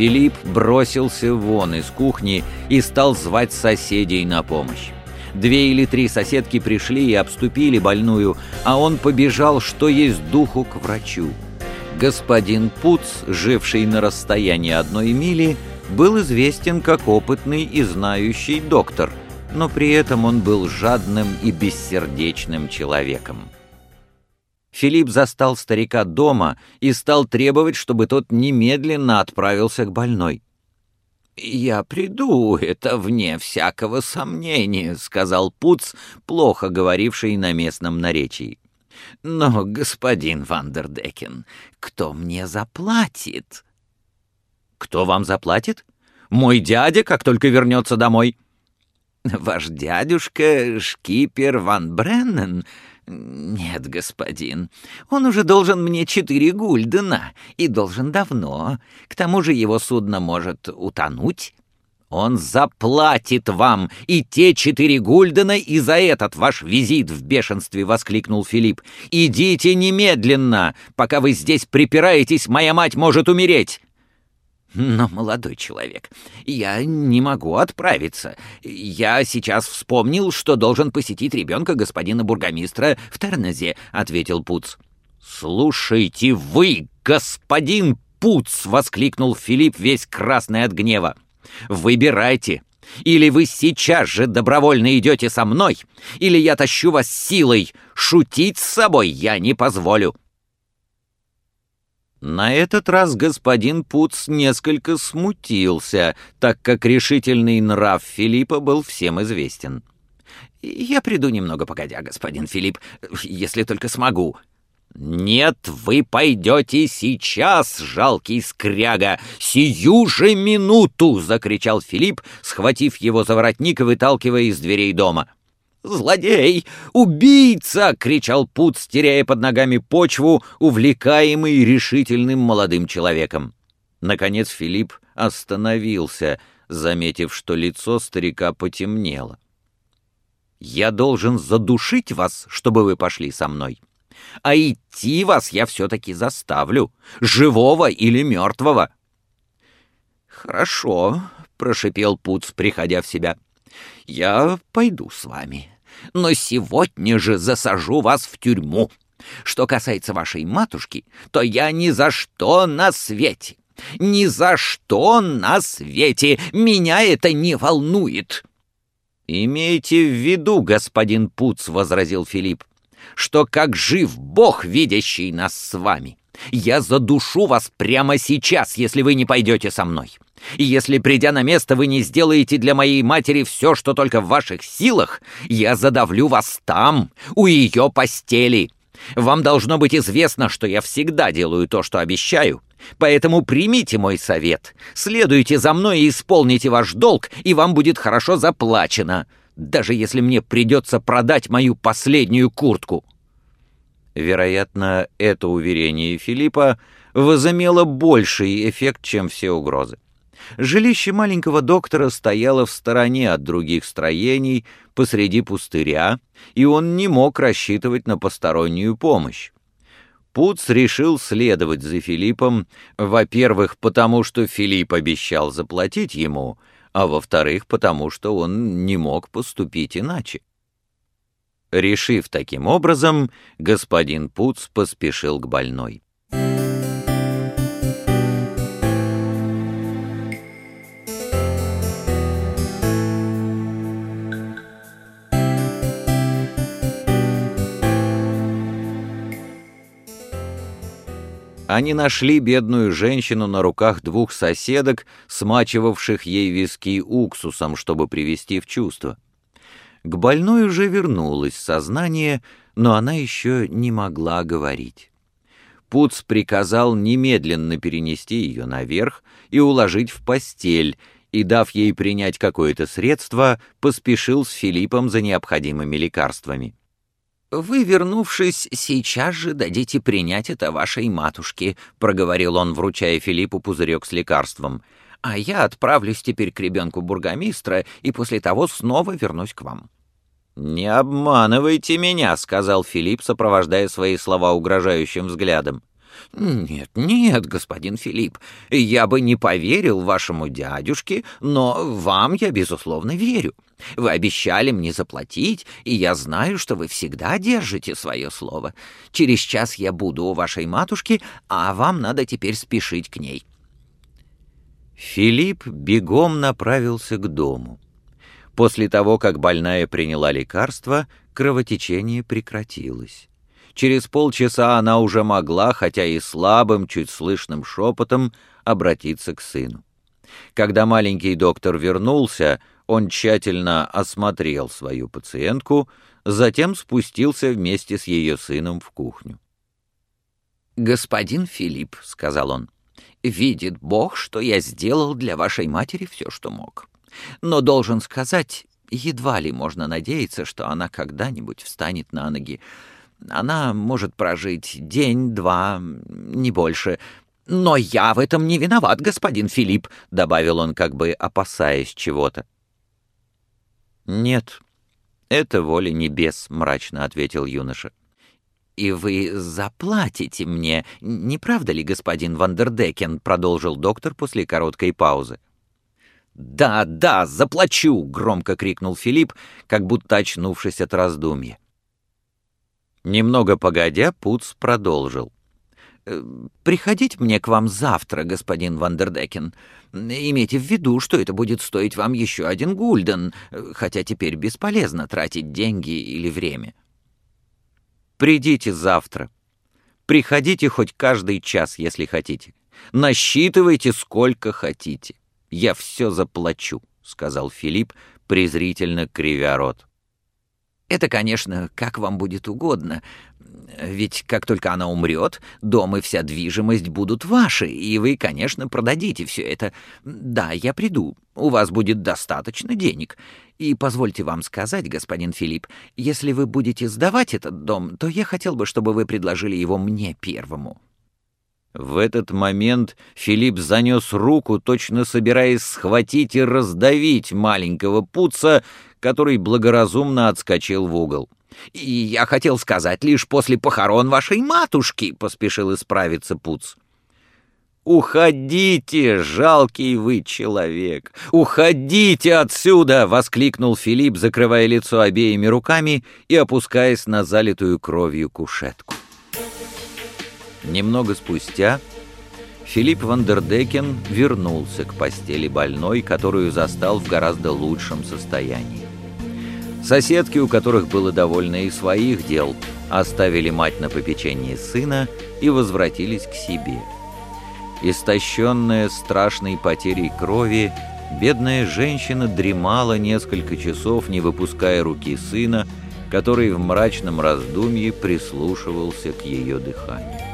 Филипп бросился вон из кухни и стал звать соседей на помощь. Две или три соседки пришли и обступили больную, а он побежал, что есть духу, к врачу. Господин Пуц, живший на расстоянии одной мили, был известен как опытный и знающий доктор, но при этом он был жадным и бессердечным человеком. Филипп застал старика дома и стал требовать, чтобы тот немедленно отправился к больной. «Я приду, это вне всякого сомнения», — сказал Пуц, плохо говоривший на местном наречии. «Но, господин Вандердекен, кто мне заплатит?» «Кто вам заплатит? Мой дядя, как только вернется домой». «Ваш дядюшка, шкипер Ван Бреннен?» «Нет, господин, он уже должен мне четыре гульдена, и должен давно. К тому же его судно может утонуть». «Он заплатит вам и те четыре гульдена, и за этот ваш визит в бешенстве!» — воскликнул Филипп. «Идите немедленно! Пока вы здесь припираетесь, моя мать может умереть!» «Но, молодой человек, я не могу отправиться. Я сейчас вспомнил, что должен посетить ребенка господина бургомистра в Тернезе», — ответил Пуц. «Слушайте вы, господин Пуц!» — воскликнул Филипп, весь красный от гнева. «Выбирайте. Или вы сейчас же добровольно идете со мной, или я тащу вас силой. Шутить с собой я не позволю». На этот раз господин Пуц несколько смутился, так как решительный нрав Филиппа был всем известен. «Я приду немного погодя, господин Филипп, если только смогу». «Нет, вы пойдете сейчас, жалкий скряга! Сию же минуту!» — закричал Филипп, схватив его за воротник и выталкивая из дверей дома. «Злодей! Убийца!» — кричал Пуц, теряя под ногами почву, увлекаемый решительным молодым человеком. Наконец Филипп остановился, заметив, что лицо старика потемнело. «Я должен задушить вас, чтобы вы пошли со мной. А идти вас я все-таки заставлю, живого или мертвого». «Хорошо», — прошипел Пуц, приходя в себя. — я пойду с вами, но сегодня же засажу вас в тюрьму. Что касается вашей матушки, то я ни за что на свете, ни за что на свете, меня это не волнует». «Имейте в виду, господин Пуц», — возразил Филипп, «что как жив Бог, видящий нас с вами, я задушу вас прямо сейчас, если вы не пойдете со мной. И если, придя на место, вы не сделаете для моей матери все, что только в ваших силах, я задавлю вас там, у ее постели. Вам должно быть известно, что я всегда делаю то, что обещаю. Поэтому примите мой совет, следуйте за мной и исполните ваш долг, и вам будет хорошо заплачено, даже если мне придется продать мою последнюю куртку». Вероятно, это уверение Филиппа возымело больший эффект, чем все угрозы. Жилище маленького доктора стояло в стороне от других строений, посреди пустыря, и он не мог рассчитывать на постороннюю помощь. Пуц решил следовать за Филиппом, во-первых, потому что Филипп обещал заплатить ему, а во-вторых, потому что он не мог поступить иначе. Решив таким образом, господин Пуц поспешил к больной. Они нашли бедную женщину на руках двух соседок, смачивавших ей виски уксусом, чтобы привести в чувство. К больной уже вернулось сознание, но она еще не могла говорить. Пуц приказал немедленно перенести ее наверх и уложить в постель, и, дав ей принять какое-то средство, поспешил с Филиппом за необходимыми лекарствами. «Вы, вернувшись, сейчас же дадите принять это вашей матушке», — проговорил он, вручая Филиппу пузырек с лекарством. «А я отправлюсь теперь к ребенку бургомистра и после того снова вернусь к вам». «Не обманывайте меня», — сказал Филипп, сопровождая свои слова угрожающим взглядом. «Нет, нет, господин Филипп, я бы не поверил вашему дядюшке, но вам я, безусловно, верю. Вы обещали мне заплатить, и я знаю, что вы всегда держите свое слово. Через час я буду у вашей матушки, а вам надо теперь спешить к ней». Филипп бегом направился к дому. После того, как больная приняла лекарство, кровотечение прекратилось. Через полчаса она уже могла, хотя и слабым, чуть слышным шепотом, обратиться к сыну. Когда маленький доктор вернулся, он тщательно осмотрел свою пациентку, затем спустился вместе с ее сыном в кухню. «Господин Филипп», — сказал он, — «видит Бог, что я сделал для вашей матери все, что мог. Но должен сказать, едва ли можно надеяться, что она когда-нибудь встанет на ноги. Она может прожить день-два, не больше. Но я в этом не виноват, господин Филипп», — добавил он, как бы опасаясь чего-то. «Нет, это воля небес», — мрачно ответил юноша. «И вы заплатите мне, не правда ли, господин Вандердекен?» — продолжил доктор после короткой паузы. «Да, да, заплачу!» — громко крикнул Филипп, как будто очнувшись от раздумья. Немного погодя, Пуц продолжил. «Э, «Приходить мне к вам завтра, господин Вандердекен. Имейте в виду, что это будет стоить вам еще один гульден, хотя теперь бесполезно тратить деньги или время». «Придите завтра. Приходите хоть каждый час, если хотите. Насчитывайте сколько хотите. Я все заплачу», — сказал Филипп, презрительно кривя рот. Это, конечно, как вам будет угодно. Ведь как только она умрет, дом и вся движимость будут ваши, и вы, конечно, продадите все это. Да, я приду, у вас будет достаточно денег. И позвольте вам сказать, господин Филипп, если вы будете сдавать этот дом, то я хотел бы, чтобы вы предложили его мне первому». В этот момент Филипп занес руку, точно собираясь схватить и раздавить маленького пуца, который благоразумно отскочил в угол. «И я хотел сказать лишь после похорон вашей матушки», — поспешил исправиться Пуц. «Уходите, жалкий вы человек! Уходите отсюда!» — воскликнул Филипп, закрывая лицо обеими руками и опускаясь на залитую кровью кушетку. Немного спустя Филипп Вандердекен вернулся к постели больной, которую застал в гораздо лучшем состоянии. Соседки, у которых было довольно и своих дел, оставили мать на попечении сына и возвратились к себе. Истощенная страшной потерей крови, бедная женщина дремала несколько часов, не выпуская руки сына, который в мрачном раздумье прислушивался к ее дыханию.